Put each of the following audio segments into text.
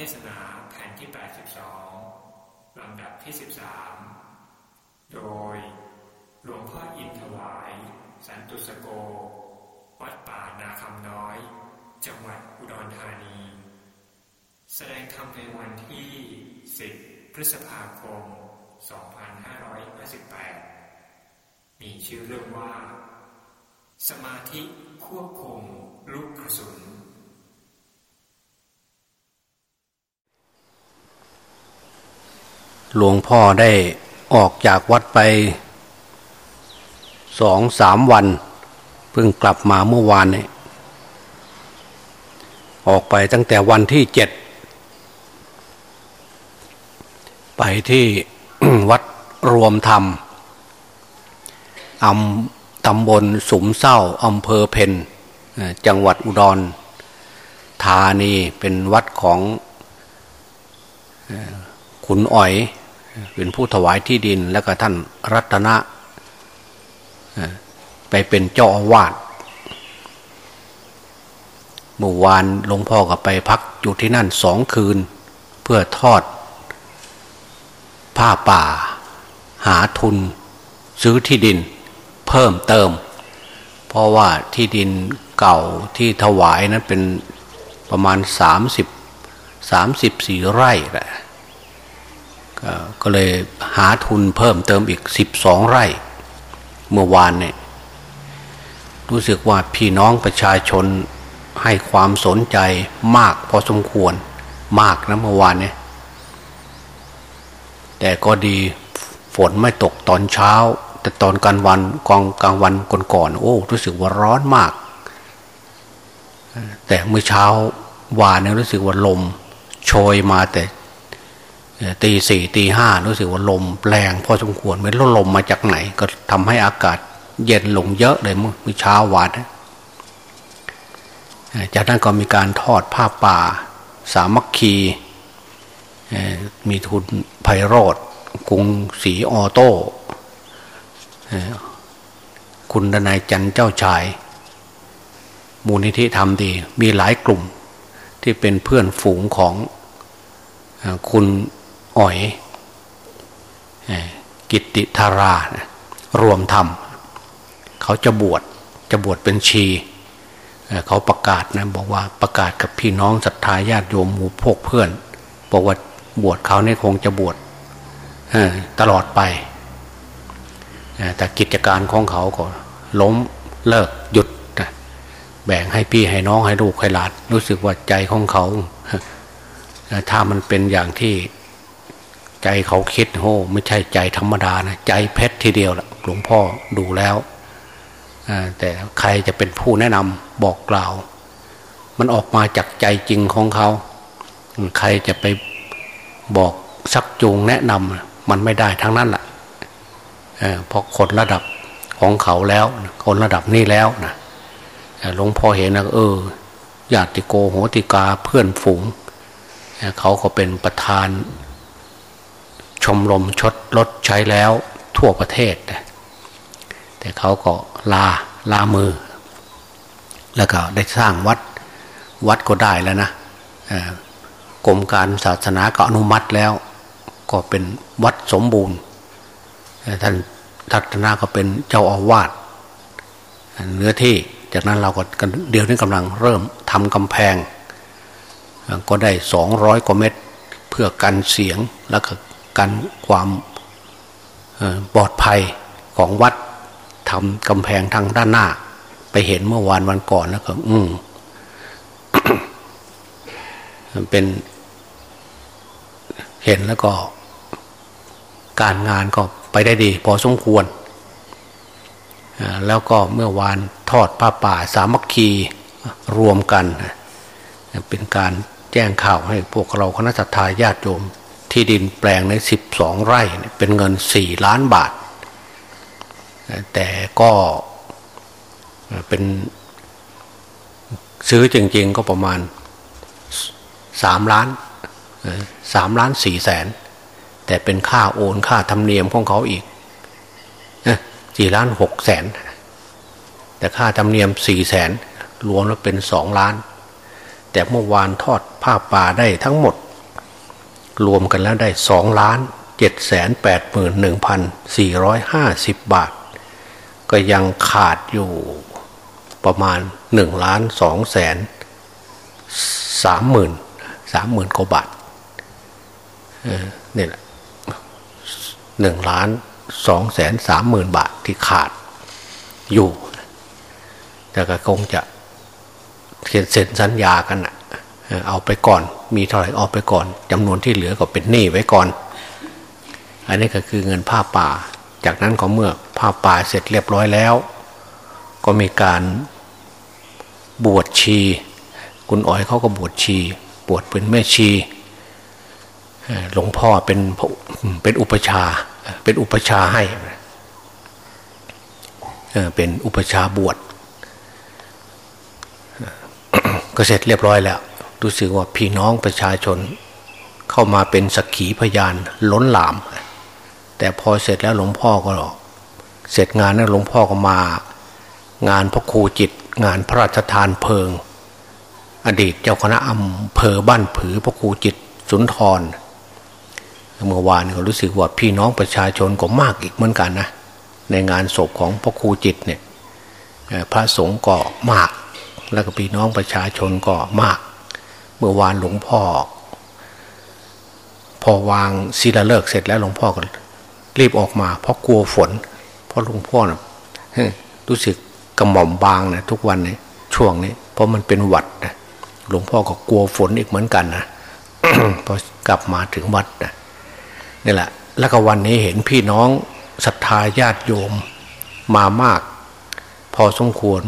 เทศนาแผ่นที่ 82 ลำดับที่ 13 โดยหลวงพ่ออินถวาย สันตุสโก วัดป่านาคำน้อย จังหวัดอุดรธานี แสดงธรรมในวันที่ 10 พฤษภาคม 2558 มีชื่อเรื่องว่า สมาธิควบคุมลูกกระสุน หลวงพ่อได้ออกจากวัดไปสองสามวัน เพิ่งกลับมาเมื่อวานนี้ออกไปตั้งแต่วันที่เจ็ด ไปที่วัดรวมธรรมอำตำบลสุมเศร้าอำเภอเพนจังหวัดอุดรธานีเป็นวัดของขุนอ๋อย เป็นผู้ถวายที่ดิน แล้วก็ท่านรัตนะไปเป็นเจ้าอาวาสเมื่อวานหลวงพ่อก็ไปพักอยู่ที่นั่นสองคืน เพื่อทอด ผ้าป่า หาทุน ซื้อที่ดิน เพิ่มเติม เพราะว่าที่ดินเก่าที่ถวายนั้นเป็นประมาณสามสิบสามสิบสี่ไร่แหละ ก็เลยหาทุนเพิ่มเติมอีกสิบสองไร่ เมื่อวานเนี่ยรู้สึกว่าพี่น้องประชาชนให้ความสนใจมากพอสมควรมากนะเมื่อวานเนี่ยแต่ก็ดีฝนไม่ตกตอนเช้า แต่ตอนกลางวันกองกลางวันก่อนๆโอ้รู้สึกว่าร้อนมาก แต่เมื่อเช้าวานเนี่ยรู้สึกว่าลมโชยมาแต่ ตีสี่ตีห้ารู้สึกว่าลมแรงพอสมควรไม่รู้ลมมาจากไหน ก็ทำให้อากาศเย็นลงเยอะเลยเมื่อเช้าวานะจากนั้นก็มีการทอดผ้าป่า สามัคคีมีทุนไพโรธกรุงศรีออโต้คุณดนายจันเจ้าชาย มูลนิธิทำดี มีหลายกลุ่มที่เป็นเพื่อนฝูงของคุณ อ๋อยกิตติธารานะรวมธรรมเขาจะบวชจะบวชเป็นชี เขาประกาศนะบอกว่าประกาศกับพี่น้องศรัทธาญาติโยมหมู่พวกเพื่อนบอกว่าบวชเขาเนี่ยคงจะบวชตลอดไป แต่กิจการของเขาก็ล้มเลิกหยุดแบ่งให้พี่ให้น้องให้ลูกให้หลานรู้สึกว่าใจของเขา ถ้ามันเป็นอย่างที่ ใจเขาคิดโอ้ไม่ใช่ใจธรรมดานะใจเพชรทีเดียวละหลวงพ่อดูแล้วแต่ใครจะเป็นผู้แนะนำบอกกล่าว มันออกมาจากใจจริงของเขา ใครจะไปบอกชักจูงแนะนำมันไม่ได้ทั้งนั้นแหละเพราะคนระดับของเขาแล้ว คนระดับนี้แล้วนะหลวงพ่อเห็นนะเออญาติโกโหติกาเพื่อนฝูง เขาก็เป็นประธาน ชมรมชดลดใช้แล้วทั่วประเทศ แต่เขาก็ลาลามือ แล้วก็ได้สร้างวัดวัดก็ได้แล้วนะกรมการศาสนาก็อนุมัติแล้ว ก็เป็นวัดสมบูรณ์ท่านทัตนาก็เป็นเจ้าอาวาสเนื้อที่จากนั้นเราก็เดี๋ยวนี้กำลังเริ่มทำกำแพง ก็ได้สองร้อยกว่าเมตร เพื่อกันเสียงแล้วก็ กันความปลอดภัยของวัดทำกำแพงทางด้านหน้า ไปเห็นเมื่อวานวันก่อนแล้วก็ อืมเป็น เห็นแล้วก็ การงานก็ไปได้ดี พอสมควร แล้วก็เมื่อวานทอดผ้าป่าสามัคคีรวมกัน เป็นการแจ้งข่าวให้พวกเราคณะสัตยาญาติโยม ที่ดินแปลงในสิบสองไร่เป็นเงินสี่ล้านบาท แต่ก็เป็นซื้อจริงๆก็ประมาณสามล้านสามล้านสี่แสน แต่เป็นค่าโอนค่าธรรมเนียมของเขาอีกสี่ล้านหกแสน แต่ค่าธรรมเนียมสี่แสนรวมแล้วเป็นสองล้าน แต่เมื่อวานทอดผ้าป่าได้ทั้งหมด รวมกันแล้วได้สองล้านเจ็ดแสนแปดหมื่นหนึ่งพันสี่ร้อยห้าสิบบาท ก็ยังขาดอยู่ประมาณหนึ่งล้านสองแสนสามหมื่นสามหมื่นกว่าบาทเนี่แหละหนึ่งล้านสองแสนสามหมื่นบาทที่ขาดอยู่ แต่ก็คงจะเขียนเซ็นสัญญากันอะ เอาไปก่อน มีเท่าไหร่เอาไปก่อนจำนวนที่เหลือก็เป็นหนี้ไว้ก่อน อันนี้ก็คือเงินผ้าป่า จากนั้นก็เมื่อผ้าป่าเสร็จเรียบร้อยแล้ว ก็มีการบวชชี คุณอ๋อยเขาก็บวชชี บวชเป็นแม่ชีหลวงพ่อเป็นเป็นอุปชา เป็นอุปชาให้เป็นอุปชาบวชก็เสร็จเรียบร้อยแล้ว รู้สึกว่าพี่น้องประชาชน เข้ามาเป็นสักขีพยานล้นหลาม แต่พอเสร็จแล้วหลวงพ่อก็เสร็จงานนั้นหลวงพ่อก็มา งานพระครูจิต งานพระราชทานเพลิง อดีตเจ้าคณะอำเภอบ้านผือพระครูจิตสุนทรเมื่อวานก็รู้สึกว่าพี่น้องประชาชนก็มากอีกเหมือนกันนะในงานศพของพระครูจิตเนี่ยพระสงฆ์ก็มาก แล้วก็พี่น้องประชาชนก็มาก เมื่อวานหลวงพ่อ พอวางศิลาเลิกเสร็จแล้วหลวงพ่อก็รีบออกมา เพราะกลัวฝน เพราะหลวงพ่อนะรู้สึกกระหม่อมบางนะทุกวันนี้ช่วงนี้ เพราะมันเป็นหวัดนะหลวงพ่อก็กลัวฝนอีกเหมือนกันนะพอกลับมาถึงวัดนะนี่แหละ แล้วก็วันนี้เห็นพี่น้องศรัทธาญาติโยมมามาก พอสมควร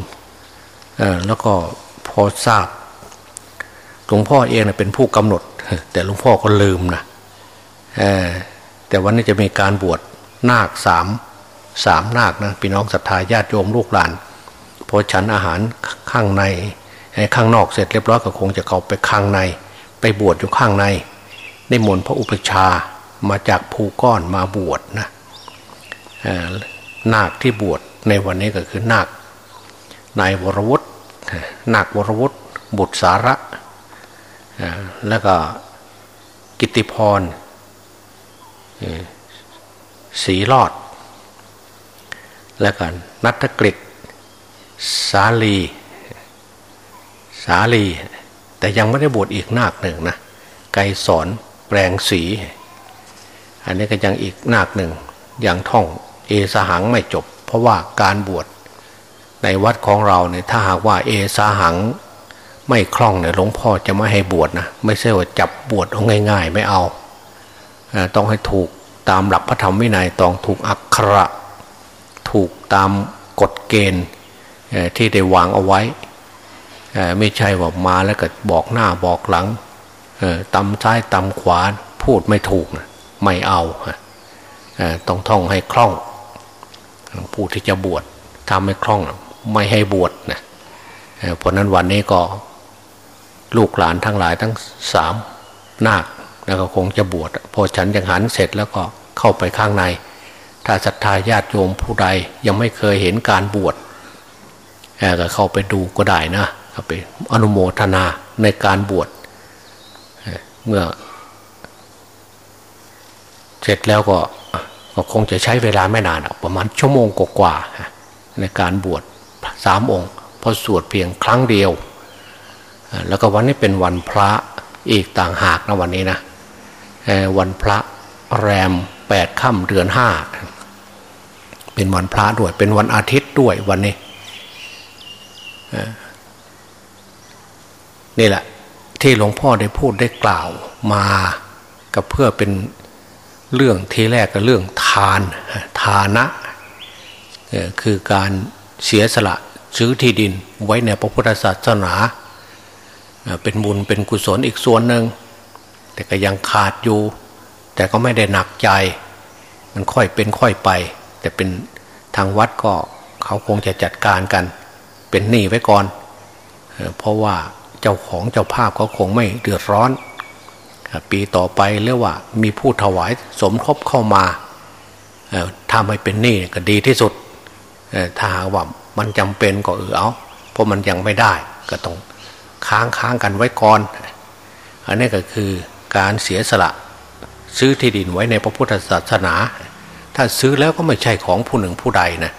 แล้วก็พอทราบ หลวงพ่อเองเป็นผู้กำหนด แต่หลวงพ่อก็ลืมนะแต่วันนี้จะมีการบวชนาคสามสามนาคนะพี่น้องศรัทธาญาติโยมลูกหลานพอฉันอาหารข้างในข้างนอกเสร็จเรียบร้อยก็คงจะเข้าไปข้างใน ไปบวชอยู่ข้างในในมนพระอุปชามาจากภูก้อนมาบวชนะนาคที่บวชในวันนี้ก็คือนาคนายวรวุฒินาควรวุฒิบุตรสาระ แล้วก็กิติพรสีรอด แล้วก็นัทกฤษสาลี สาลี แต่ยังไม่ได้บวชอีกนาคหนึ่งนะ ไกสอนแปลงสี อันนี้ก็ยังอีกนาคหนึ่งอย่างท่องเอสหังไม่จบ เพราะว่าการบวชในวัดของเราเนี่ยถ้าหากว่าเอสหัง ไม่คล่องเนี่ยหลวงพ่อจะไม่ให้บวชนะไม่ใช่ว่าจับบวชเอาง่าย ๆ ไม่เอาต้องให้ถูกตามหลักพระธรรมวินัยต้องถูกอักขระถูกตามกฎเกณฑ์ที่ได้วางเอาไว้ ไม่ใช่ว่ามาแล้วก็บอกหน้าบอกหลังตำซ้ายตำขวาพูดไม่ถูกนะไม่เอาต้องท่องให้คล่องผู้ที่จะบวชทำให้คล่องไม่ให้บวชนะเพราะนั้นวันนี้ก็ ลูกหลานทั้งหลายทั้งสามนาคแล้วก็คงจะบวชพอฉันยังหันเสร็จแล้วก็เข้าไปข้างใน ถ้าศรัทธาญาติโยมผู้ใดยังไม่เคยเห็นการบวชก็เข้าไปดูก็ได้นะไปอนุโมทนาในการบวชเมื่อ เสร็จแล้วก็ก็คงจะใช้เวลาไม่นานประมาณชั่วโมงกว่าในการบวชสามองค์พอสวดเพียงครั้งเดียว แล้วก็วันนี้เป็นวันพระอีกต่างหากนะวันนี้นะวันพระแรมแปดค่ำเดือนห้าเป็นวันพระด้วยเป็นวันอาทิตย์ด้วยวันนี้นี่แหละ ที่หลวงพ่อได้พูดได้กล่าวมาก็เพื่อเป็นเรื่องทีแรกก็เรื่องทานทานะคือการเสียสละซื้อที่ดินไว้ในพระพุทธศาสนา เป็นบุญเป็นกุศลอีกส่วนหนึ่งแต่ก็ยังขาดอยู่ แต่ก็ไม่ได้หนักใจ มันค่อยเป็นค่อยไป แต่เป็นทางวัดก็เขาคงจะจัดการกัน เป็นหนี้ไว้ก่อน เพราะว่าเจ้าของเจ้าภาพเขาคงไม่เดือดร้อน ปีต่อไปเรียกว่ามีผู้ถวายสมทบเข้ามาทำให้เป็นหนี้ก็ดีที่สุดถ้าหากว่ามันจำเป็นก็เออเอาเพราะมันยังไม่ได้ก็ต้อง ค้างค้างกันไว้ก่อน อันนี้ก็คือการเสียสละ ซื้อที่ดินไว้ในพระพุทธศาสนา ถ้าซื้อแล้วก็ไม่ใช่ของผู้หนึ่งผู้ใดนะ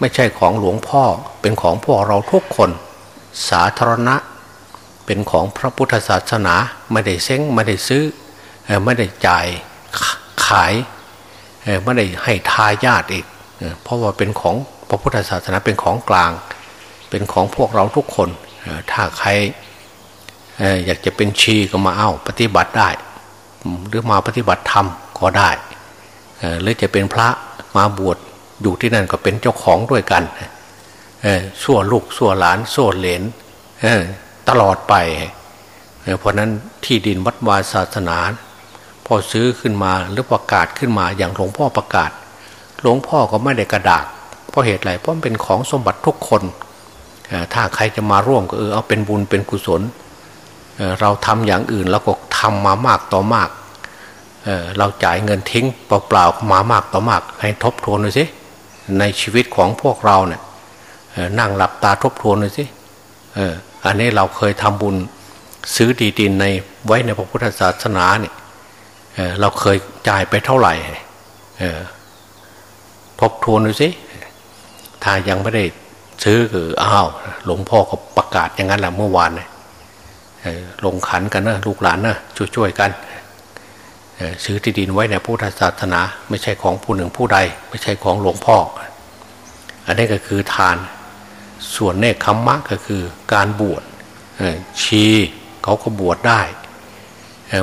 ไม่ใช่ของหลวงพ่อเป็นของพวกเราทุกคน สาธารณะ เป็นของพระพุทธศาสนา ไม่ได้เซ้งไม่ได้ซื้อไม่ได้จ่ายขายไม่ได้ให้ทายาทอีกเพราะว่าเป็นของพระพุทธศาสนาเป็นของกลาง เป็นของพวกเราทุกคน ถ้าใคร อยากจะเป็นชีก็มาเอาปฏิบัติได้ หรือมาปฏิบัติธรรมก็ได้หรือจะเป็นพระมาบวชอยู่ที่นั่นก็เป็นเจ้าของด้วยกันสั่วลูกสั่วหลานสั่วเหลนตลอดไป เพราะนั้นที่ดินวัดวาศาสนา พอซื้อขึ้นมาหรือประกาศขึ้นมาอย่างหลวงพ่อประกาศ หลวงพ่อก็ไม่ได้กระดาษเพราะเหตุไรเพราะมันเป็นของสมบัติทุกคน ถ้าใครจะมาร่วมก็เออเอาเป็นบุญเป็นกุศล เราทำอย่างอื่นเราก็ทำมามากต่อมากเเราจ่ายเงินทิ้งเปล่าๆมามากต่อมาก ให้ทบทวนดูสิในชีวิตของพวกเราเนี่ยนั่งหลับตาทบทวนดูสิอันนี้เราเคยทำบุญซื้อดีดินในไว้ในพระพุทธศาสนาเนี่ยเเราเคยจ่ายไปเท่าไหร่ทบทวนดูสิถ้ายังไม่ได้ซื้อคืออ้าวหลวงพ่อก็ประกาศอย่างนั้นแหละเมื่อวานเนี่ย ลงขันกันนะลูกหลานนะช่วยๆกันซื้อที่ดินไว้ในพุทธศาสนา ไม่ใช่ของผู้หนึ่งผู้ใด ไม่ใช่ของหลวงพ่อ อันนี้ก็คือทาน ส่วนเนคขมมะก็คือการบวชชีเขาก็บวชได้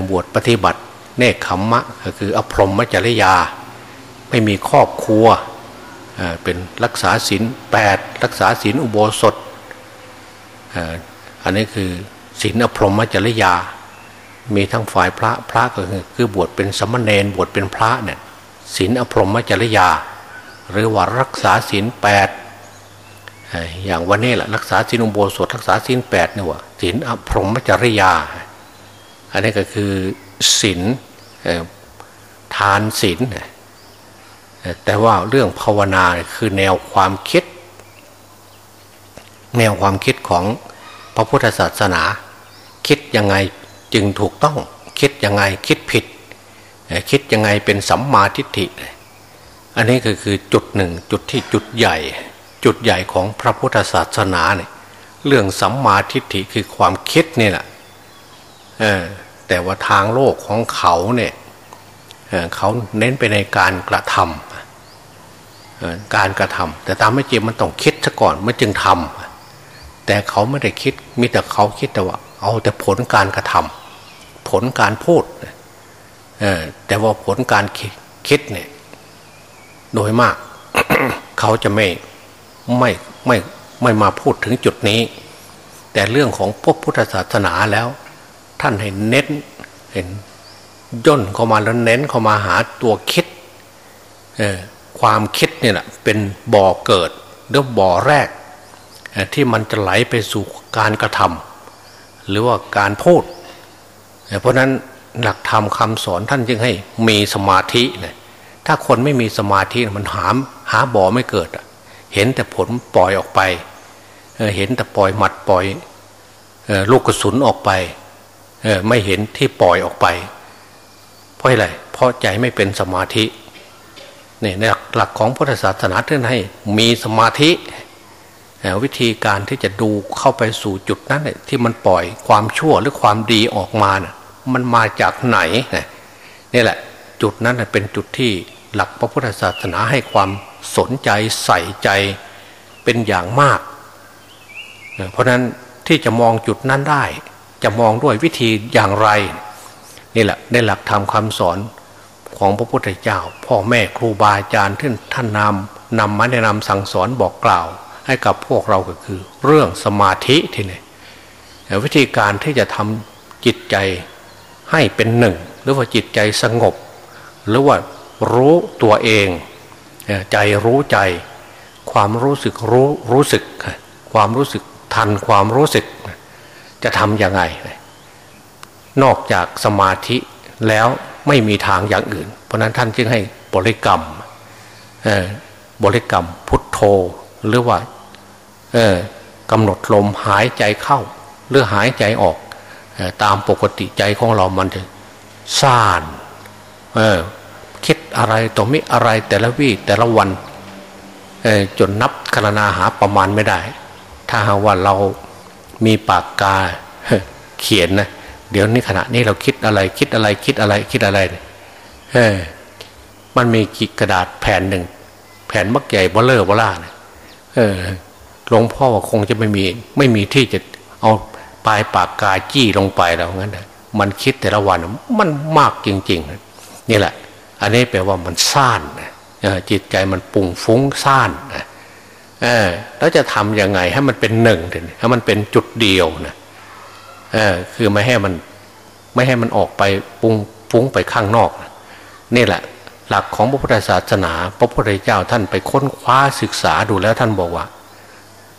บวชปฏิบัติ เนคขมมะก็คืออภรมจริยา ไม่มีครอบครัวเป็นรักษาศีลแปดรักษาศีลอุโบสถอันนี้คือ ศีลอภรมจริยา มีทั้งฝ่ายพระพระก็คือคือบวชเป็นสมณเณรบวชเป็นพระเนี่ยศีลอภรมจริยา หรือว่ารักษาศีลแปดอย่างวันนี้แหละรักษาศีลอุโบสถรักษาศีลแปดเนี่ยว่าศีลอภรมจริยา อันนี้ก็คือศีลทานศีลแต่ว่าเรื่องภาวนาคือแนวความคิด แนวความคิดของ พระพุทธศาสนา คิดยังไงจึงถูกต้อง คิดยังไงคิดผิด คิดยังไงเป็นสัมมาทิฏฐิ อันนี้ก็คือจุดหนึ่งจุดที่จุดใหญ่ จุดใหญ่ของพระพุทธศาสนาเนี่ยเรื่องสัมมาทิฏฐิคือความคิดนี่แหละแต่ว่าทางโลกของเขาเนี่ยเขาเน้นไปในการกระทำการกระทำแต่ตามไม่จริงมันต้องคิดซะก่อนมันจึงทำ แต่เขาไม่ได้คิดมีแต่เขาคิดแต่ว่า เอาแต่ผลการกระทำผลการพูดแต่ว่าผลการคิดเนี่ย โดยมาก เขาจะไม่ไม่ไม่ไม่มาพูดถึงจุดนี้ แต่เรื่องของพวกพุทธศาสนาแล้ว ท่านให้เน้นเห็นย่นเข้ามาแล้วเน้นเข้ามาหาตัวคิดความคิดเนี่ยแหละเป็นบ่อเกิดหรือบ่อแรก ที่มันจะไหลไปสู่การกระทำหรือว่าการพูด เพราะนั้นหลักธรรมคำสอนท่านจึงให้มีสมาธินะถ้าคนไม่มีสมาธิมันหามหาบ่อไม่เกิด เห็นแต่ผลปล่อยออกไป เห็นแต่ปล่อยหมัดปล่อยลูกกระสุนออกไปไม่เห็นที่ปล่อยออกไป เพราะอะไรเพราะใจไม่เป็นสมาธิเนี่ยในหลักของพุทธศาสนาท่านให้มีสมาธิ วิธีการที่จะดูเข้าไปสู่จุดนั้นที่มันปล่อยความชั่วหรือความดีออกมาน่ะมันมาจากไหนนี่แหละ จุดนั้นเป็นจุดที่หลักพระพุทธศาสนาให้ความสนใจใส่ใจเป็นอย่างมาก เพราะนั้นที่จะมองจุดนั้นได้ จะมองด้วยวิธีอย่างไร นี่แหละในหลักธรรมคาสอนของพระพุทธเจ้า พ่อแม่ครูบาอาจารย์ท่านท่านนำนำมาแนะนำสั่งสอนบอกกล่าว ให้กับพวกเราก็คือ เรื่องสมาธิทีนี่วิธีการที่จะทำจิตใจให้เป็นหนึ่ง หรือว่าจิตใจสงบ หรือว่ารู้ตัวเอง ใจรู้ใจ ความรู้สึกรู้รู้สึก ความรู้สึกทันความรู้สึก จะทำยังไง นอกจากสมาธิแล้วไม่มีทางอย่างอื่น เพราะนั้นท่านจึงให้บริกรรมบริกรรมพุทโธหรือว่า กำหนดลมหายใจเข้า หรือหายใจออกตามปกติใจของเรามันจะซ่านเออคิดอะไรต่อมิอะไรแต่ละวี่แต่ละวันจนนับคณนาหาประมาณไม่ได้ ถ้าหากว่าเรามีปากกาเขียนนะเดี๋ยวนี้ขณะนี้เราคิดอะไรคิดอะไรคิดอะไรคิดอะไรเออมันมีกระดาษแผ่นหนึ่ง แผ่นมักใหญ่เบลเลอร์เบล่านะเออ หลวงพ่อว่าคงจะไม่มีไม่มีที่จะเอาปลายปากกาจี้ลงไปแล้วงั้นนะมันคิดแต่ละวันมันมากจริง ๆ นี่แหละ อันนี้แปลว่ามันซ่านจิตใจมันปุ่งฟุ้งซ่านนะแล้วจะทำยังไงให้มันเป็นหนึ่งให้มันเป็นจุดเดียวนะคือไม่ให้มันไม่ให้มันออกไปปุงฟุ้งไปข้างนอก นี่แหละ หลักของพระพุทธศาสนา พระพุทธเจ้าท่านไปค้นคว้าศึกษาดูแล้วท่านบอกว่า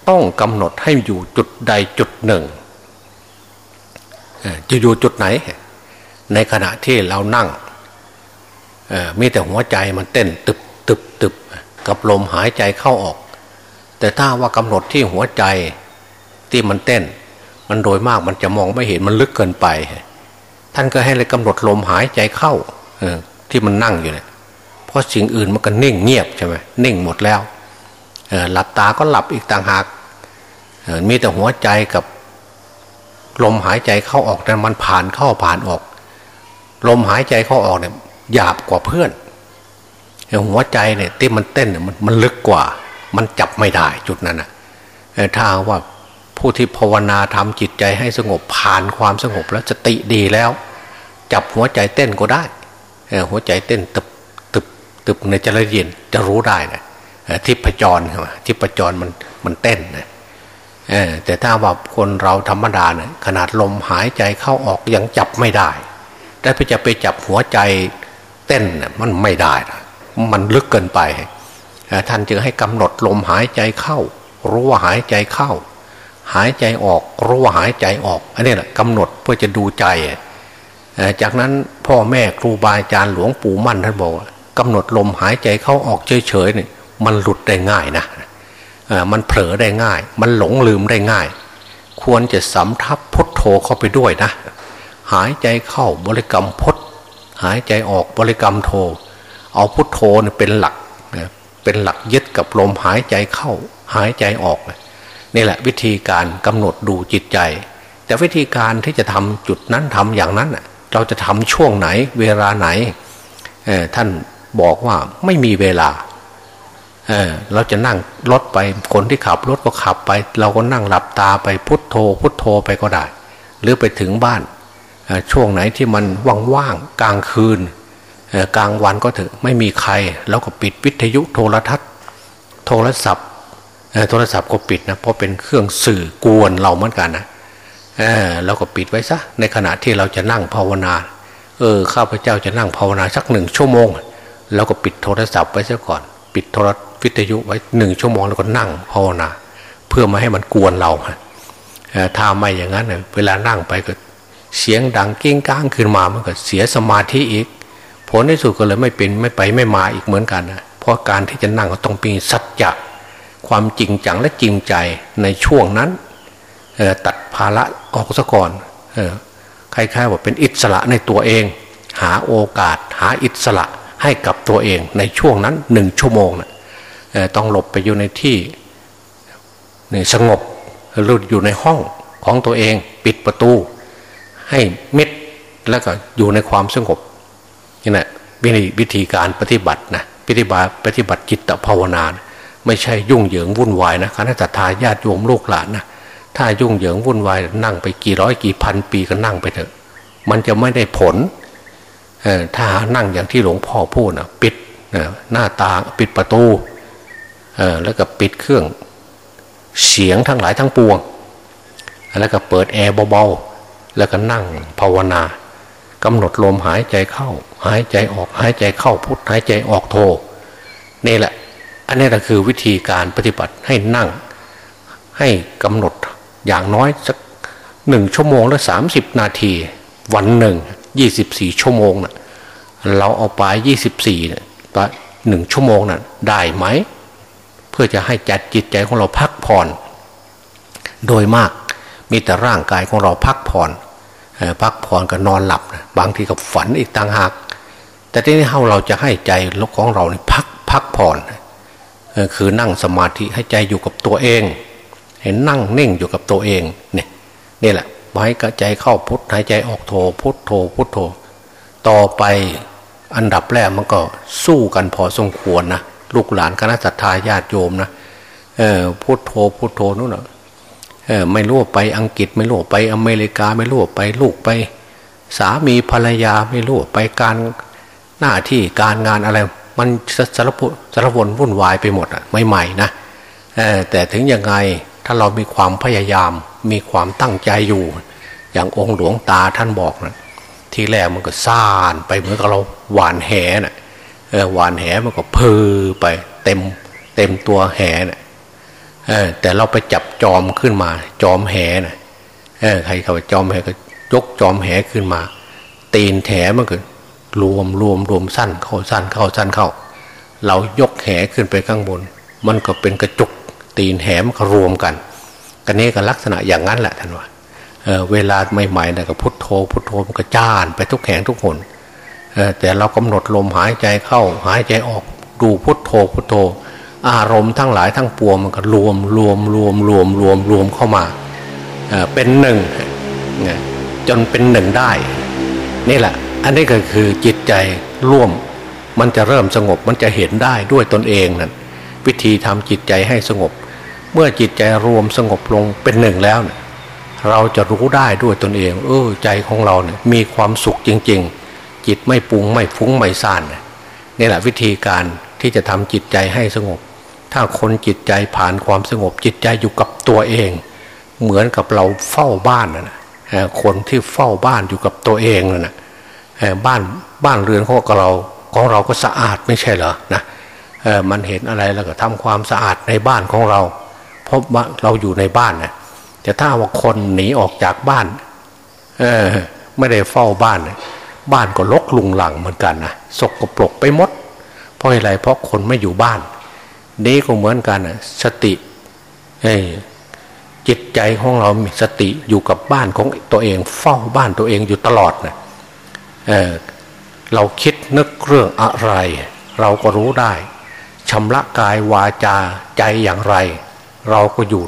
ต้องกำหนดให้อยู่จุดใดจุดหนึ่งจะอยู่จุดไหน ในขณะที่เรานั่งมีแต่หัวใจมันเต้นตึบตึบตึบกับลมหายใจเข้าออก แต่ถ้าว่ากำหนดที่หัวใจที่มันเต้น มันโดยมากมันจะมองไม่เห็นมันลึกเกินไป ท่านก็ให้เลยกำหนดลมหายใจเข้าที่มันนั่งอยู่เนี่ยเพราะสิ่งอื่นมันก็นิ่งเงียบใช่ไหมนิ่งหมดแล้ว หลับตาก็หลับอีกต่างหากมีแต่หัวใจกับลมหายใจเข้าออกแต่มันผ่านเข้าผ่านออก ลมหายใจเข้าออกเนี่ยหยาบกว่าเพื่อนหัวใจเนี่ยที่มันเต้นเนี่ยมันลึกกว่า มันจับไม่ได้จุดนั้นนะถ้าว่าผู้ที่ภาวนาทำจิตใจให้สงบผ่านความสงบแล้วสติดีแล้ว จับหัวใจเต้นก็ได้หัวใจเต้นตึบตึบตึบในจะละเอียดจะรู้ได้นะ ทิพจรใช่ไหมทิพจรมันมันเต้นนะแต่ถ้าว่าคนเราธรรมดาเนี่ยขนาดลมหายใจเข้าออกยังจับไม่ได้แต่ไปจะไปจับหัวใจเต้นมันไม่ได้มันลึกเกินไป ท่านจึงให้กำหนดลมหายใจเข้า รู้ว่าหายใจเข้า หายใจออก รู้ว่าหายใจออก อันนี้แหละกำหนดเพื่อจะดูใจ จากนั้นพ่อแม่ครูบาอาจารย์หลวงปู่มั่นท่านบอกกำหนดลมหายใจเข้าออกเฉยๆเนี่ย มันหลุดได้ง่ายนะมันเผลอได้ง่าย มันหลงลืมได้ง่าย ควรจะสำทับพุทโธเข้าไปด้วยนะ หายใจเข้าบริกรรมพุทหายใจออกบริกรรมโทเอาพุทโธเป็นหลักเป็นหลักยึดกับลมหายใจเข้า หายใจออกนี่แหละวิธีการกำหนดดูจิตใจ แต่วิธีการที่จะทำจุดนั้นทำอย่างนั้นเราจะทำช่วงไหนเวลาไหนท่านบอกว่าไม่มีเวลา เเราจะนั่งรถไปคนที่ขับรถก็ขับไป เราก็นั่งหลับตาไปพุทโธ พุทโธไปก็ได้ หรือไปถึงบ้านช่วงไหนที่มันว่างๆกลางคืนกลางวันก็เถอะไม่มีใครแล้วก็ปิดวิทยุโทรทัศน์ โทรศัพท์โทรศัพท์ก็ปิดนะเพราะเป็นเครื่องสื่อกวนเราเหมือนกันนะเราก็ปิดไว้ซะในขณะที่เราจะนั่งภาวนาเออข้าพเจ้าจะนั่งภาวนาสักหนึ่งชั่วโมง แล้วก็ปิดโทรศัพท์ไว้ซะก่อน ปิดโทร วิทยุไว้หนึ่งชั่วโมงแล้วก็นั่งภาวนาเพื่อมาให้มันกวนเราถ้าไม่อย่างนั้นเวลานั่งไปก็เสียงดังเก้งก้างขึ้นมามันก็เสียสมาธิอีก ผลที่สุดก็เลยไม่เป็นไม่ไปไม่มาอีกเหมือนกันนะเพราะการที่จะนั่งก็ต้องมีสัจจะความจริงจังและจริงใจในช่วงนั้นตัดภาระออกซะก่อนคล้ายๆว่าเป็นอิสระในตัวเอง หาโอกาสหาอิสระให้กับตัวเองในช่วงนั้นหนึ่งชั่วโมงนะ ต้องหลบไปอยู่ในที่สงบหรืออยู่ในห้องของตัวเองปิดประตู ให้ม็ดแล้วก็อยู่ในความสงบนี่แหละวิธีการปฏิบัตินะปฏิบัติปฏิบัติจิตภาวนา ไม่ใช่ยุ่งเหยิงวุ่นวายนะคณะทาญาติโยมลูกหลานนะถ้ายุ่งเหยิงวุ่นวายนั่งไปกี่ร้อยกี่พันปีก็นั่งไปเถอะ มันจะไม่ได้ผลถ้านั่งอย่างที่หลวงพ่อพูดนะปิดหน้าตาปิดประตู แล้วก็ปิดเครื่องเสียงทั้งหลายทั้งปวง แล้วก็เปิดแอร์เบาๆ แล้วก็นั่งภาวนากำหนดลมหายใจเข้า หายใจออกหายใจเข้าพุทหายใจออกโทนี่แหละ อันนี้แหละคือวิธีการปฏิบัติให้นั่ง ให้กำหนดอย่างน้อยสักหนึ่งชั่วโมงและสามสิบนาที วันหนึ่งยี่สิบสี่ชั่วโมงนะ่ะเราเอาไปยี่สิบสี่เนี่ยหนึ่งชั่วโมงนะ่ะได้ไหม เพื่อจะให้จัดจิตใจของเราพักผ่อน โดยมากมีแต่ร่างกายของเราพักผ่อนพักผ่อนก็นอนหลับ บางทีก็ฝันอีกต่างหาก แต่ที่นี้เราจะให้ใจของเราพักพักผ่อนคือนั่งสมาธิให้ใจอยู่กับตัวเอง เห็นนั่งนิ่งอยู่กับตัวเองเนี่ยนี่แหละให้กระใจเข้าพุทหายใจออกโทพุทโทพุทโท ต่อไปอันดับแรกมันก็สู้กันพอสมควรนะ ลูกหลานคณะสัตยาญาติโยมนะเออพุทโธพุทโธนู่นนะเออไม่รู้ไปอังกฤษไม่รู้ไปอเมริกาไม่รู้ไปลูกไป สามีภรรยาไม่รู้ไปการหน้าที่การงานอะไร มันสารพสารวนวุ่นวายไปหมดอะใหม่ๆนะแต่ถึงยังไงถ้าเรามีความพยายามมีความตั้งใจอยู่ อย่างองค์หลวงตาท่านบอกนะทีแรกมันก็ซ่านไปเหมือนกับเราหวานแหนะ่ะ หวานแหมันก็เพอไป เต็มเต็มตัวแหนะ่ะแต่เราไปจับจอมขึ้นมา จอมแหนะ่ะใครเขาจอมแหก็ยกจอมแหขึ้นมา ตีนแหมันก็รวมรวมรวมสั้นเข้าสั้นเข้าสั้นเข้า เรายกแหขึ้นไปข้างบน มันก็เป็นกระจุก ตีนแหมันก็รวมกันกันนี้ก็ลักษณะอย่างนั้นแหละท่านว่าเเวลาใหม่ๆนะก็พุทโธพุทโธมันก็จ้านไปทุกแห่งทุกคน แต่เรากำหนดลมหายใจเข้าหายใจออกดูพุทโธพุทโธ อารมณ์ทั้งหลายทั้งปวงมันก็รวมรวมรวมรวมรวมรวมเข้ามาเป็นหนึ่งจนเป็นหนึ่งได้ นี่แหละ อันนี้ก็คือจิตใจร่วมมันจะเริ่มสงบมันจะเห็นได้ด้วยตนเองนั่นวิธีทำจิตใจให้สงบ เมื่อจิตใจรวมสงบลงเป็นหนึ่งแล้วเนี่ยเราจะรู้ได้ด้วยตนเอง เออใจของเราเนี่ยมีความสุขจริง ๆ จิตไม่ปุงไม่ฟุ้งไม่ซ่านนี่แหละวิธีการที่จะทำจิตใจให้สงบ ถ้าคนจิตใจผ่านความสงบจิตใจอยู่กับตัวเอง เหมือนกับเราเฝ้าบ้านนะคนที่เฝ้าบ้านอยู่กับตัวเองนะบ้านบ้านเรือนของเราของเราก็สะอาดไม่ใช่เหรอนะมันเห็นอะไรแล้วก็ทำความสะอาดในบ้านของเรา เพราะเราอยู่ในบ้านนะแต่ถ้าว่าคนหนีออกจากบ้านไม่ได้เฝ้าบ้าน บ้านก็ลกลุงหลังเหมือนกันนะสกปรกไปหมด เพราะอะไรเพราะคนไม่อยู่บ้าน นี้ก็เหมือนกันนะสติจิตใจของเรามีสติอยู่กับบ้านของตัวเอง เฝ้าบ้านตัวเองอยู่ตลอดนะเเราคิดนึกเรื่องอะไร เราก็รู้ได้ชำระกายวาจาใจอย่างไร เราก็อยู่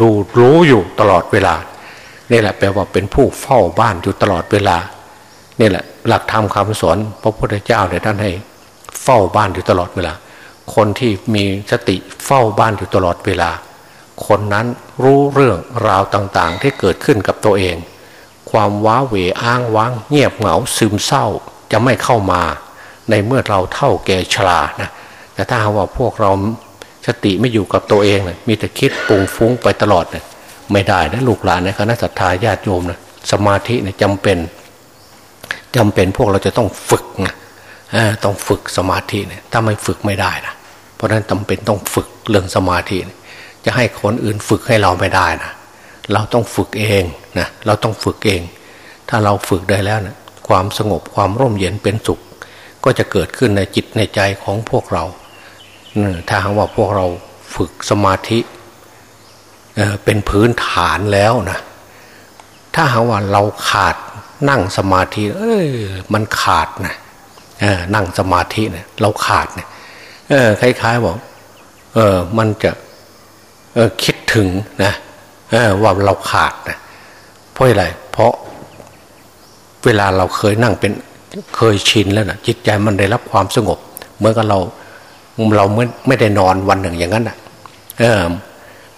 ดูรู้อยู่ตลอดเวลานี่แหละแปลว่าเป็นผู้เฝ้าบ้านอยู่ตลอดเวลานี่แหละ หลักธรรมคำสอนพระพุทธเจ้าเนี่ยท่านให้เฝ้าบ้านอยู่ตลอดเวลา คนที่มีสติเฝ้าบ้านอยู่ตลอดเวลา คนนั้นรู้เรื่องราวต่างๆ ที่เกิดขึ้นกับตัวเอง ความว้าเหวอ้างว้าง เงียบเหงาซึมเศร้าจะไม่เข้ามา ในเมื่อเราเท่าแก่ชรานะแต่ถ้าว่าพวกเราสติไม่อยู่กับตัวเองเลยมีแต่คิดปุงฟุ้งไปตลอดเนี่ยไม่ได้นะลูกหลานนะคณะสัตยาญาติโยมนะสมาธิเนี่ยจำเป็น จำเป็นพวกเราจะต้องฝึกนะต้องฝึกสมาธิเนี่ยถ้าไม่ฝึกไม่ได้นะเพราะฉะนั้นจาเป็นต้องฝึกเรื่องสมาธิจะให้คนอื่นฝึกให้เราไม่ได้นะเราต้องฝึกเองนะเราต้องฝึกเอง ถ้าเราฝึกได้แล้วนะความสงบความร่มเย็นเป็นสุข ก็จะเกิดขึ้นในจิตในใจของพวกเราถ้าหากว่าพวกเราฝึกสมาธิเป็นพื้นฐานแล้วนะถ้าหากว่าเราขาด นั่งสมาธิ เอ้ยมันขาดนะนั่งสมาธิเนะี่ยเราขาดเนะี่ยคล้ายๆบอกเออมันจะเออคิดถึงนะว่าเราขาดนะเพราะอะไรเพราะเวลาเราเคยนั่งเป็นเคยชินแล้วนะจิตใจมันได้รับความสงบเมื่อกับเราเราไม่ไม่ได้นอนวันหนึ่งอย่างนั้นอะเออ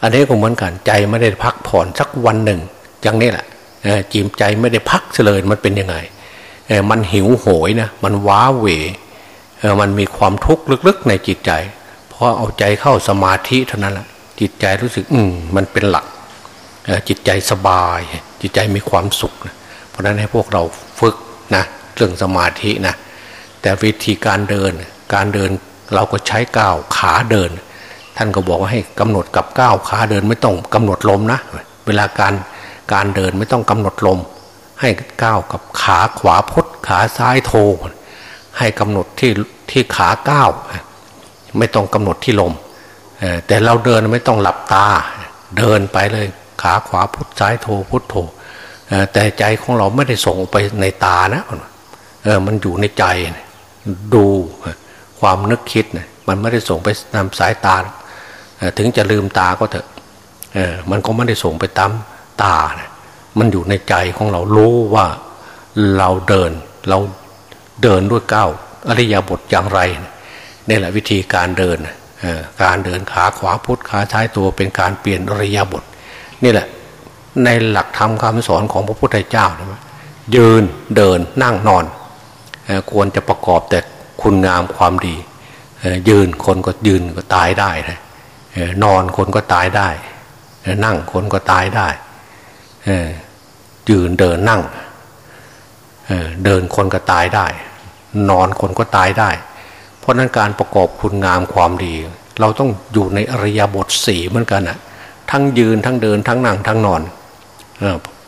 อันนี้ก็เหมือนกันใจไม่ได้พักผ่อนสักวันหนึ่งอย่างนี้แหละ จิมใจไม่ได้พักเลยมันเป็นยังไงมันหิวโหยนะมันว้าเหวมันมีความทุกข์ลึกๆในจิตใจพอเอาใจเข้าสมาธิเท่านั้นแหละจิตใจรู้สึกอืมมันเป็นหลักจิตใจสบาย จิตใจมีความสุขนะเพราะนั้นให้พวกเราฝึกนะเรื่องสมาธินะแต่วิธีการเดินการเดินเราก็ใช้ก้าวขาเดิน ท่านก็บอกว่าให้กำหนดกับก้าวขาเดินไม่ต้องกำหนดลมนะ เวลาการ การเดินไม่ต้องกำหนดลม ให้ก้าวกับขาขวาพดขาซ้ายโท ให้กำหนดที่ที่ขาก้าวไม่ต้องกำหนดที่ลมแต่เราเดินไม่ต้องหลับตา เดินไปเลยขาขวาพุทซ้ายโทพุทโทแต่ใจของเราไม่ได้ส่งไปในตานะเออมันอยู่ในใจดูความนึกคิดนะมันไม่ได้ส่งไปตามสายตา ถึงจะลืมตาก็เถอะมันก็ไม่ได้ส่งไปตาม ตานะมันอยู่ในใจของเรารู้ว่าเราเดินเราเดินด้วยก้าวอริยบทอย่างไรนี่แหละวิธีการเดินการเดินขาขวาพุทธขาซ้ายตัวเป็นการเปลี่ยนอริยบทนี่แหละในหลักธรรมคำสอนของพระพุทธเจ้านะยืนเดินนั่งนอน ควรจะประกอบแต่คุณงามความดี ยืนคนก็ยืนก็ตายได้นะนอนคนก็ตายได้ นั่งคนก็ตายได้ ยืนเดินนั่งเดินคนก็ตายได้ นอนคนก็ตายได้ เพราะนั้นการประกอบคุณงามความดี เราต้องอยู่ในอริยบทสี่เหมือนกันอะทั้งยืนทั้งเดินทั้งนั่งทั้งนอน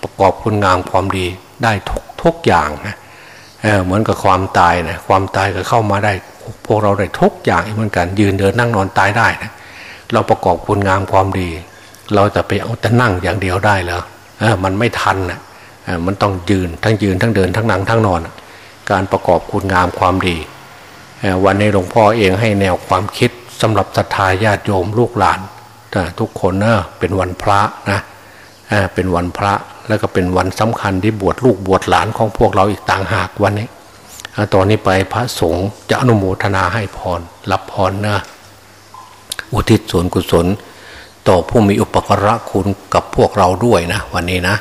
ประกอบคุณงามความดีได้ทุกทุกอย่างนะเเหมือนกับความตายนะความตายก็เข้ามาได้ พวกเราได้ทุกอย่างเหมือนกันยืนเดินนั่งนอนตายได้นะเราประกอบคุณงามความดี เราจะไปเอาแต่นั่งอย่างเดียวได้เหรอ มันไม่ทันนะมันต้องยืนทั้งยืนทั้งเดินทั้งนั่งทั้งนอน การประกอบคุณงามความดี วันนี้หลวงพ่อเองให้แนวความคิดสำหรับศรัทธาญาติโยมลูกหลานทุกคนเนะเป็นวันพระนะเป็นวันพระแล้วก็เป็นวันสำคัญที่บวชลูกบวชหลานของพวกเราอีกต่างหากวันนี้ตอนนี้ไปพระสงฆ์จะอนุโมทนาให้พรรับพรนะอุทิศส่วนกุศล ต่อผู้มีอุปการะคุณกับพวกเราด้วยนะ วันนี้นะ